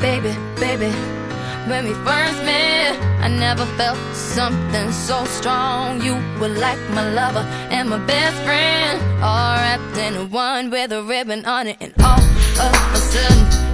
baby, baby. When we first met, I never felt something so strong. You were like my lover and my best friend, all wrapped in one with a ribbon on it, and all of a sudden.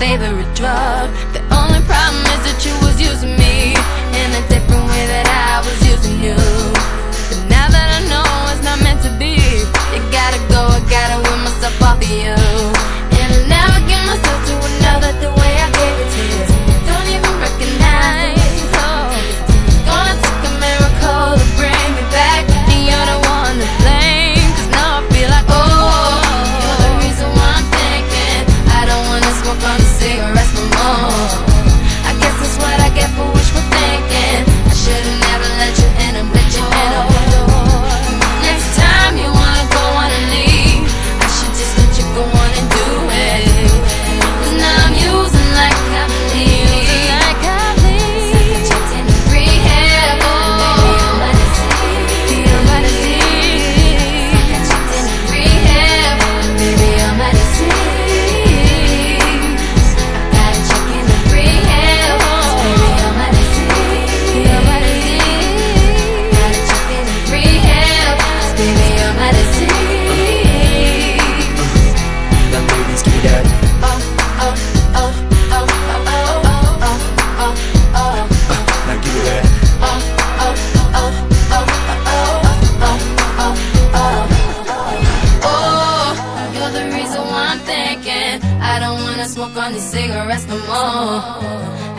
favorite drug, the thinking. I don't wanna smoke on these cigarettes no more.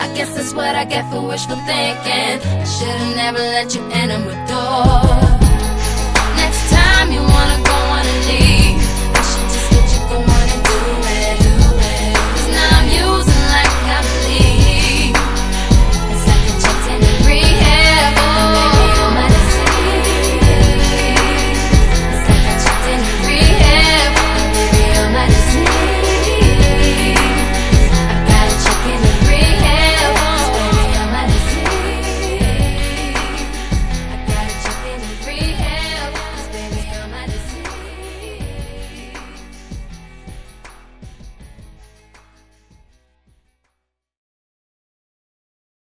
I guess that's what I get for wishful thinking. I should've never let you in my door.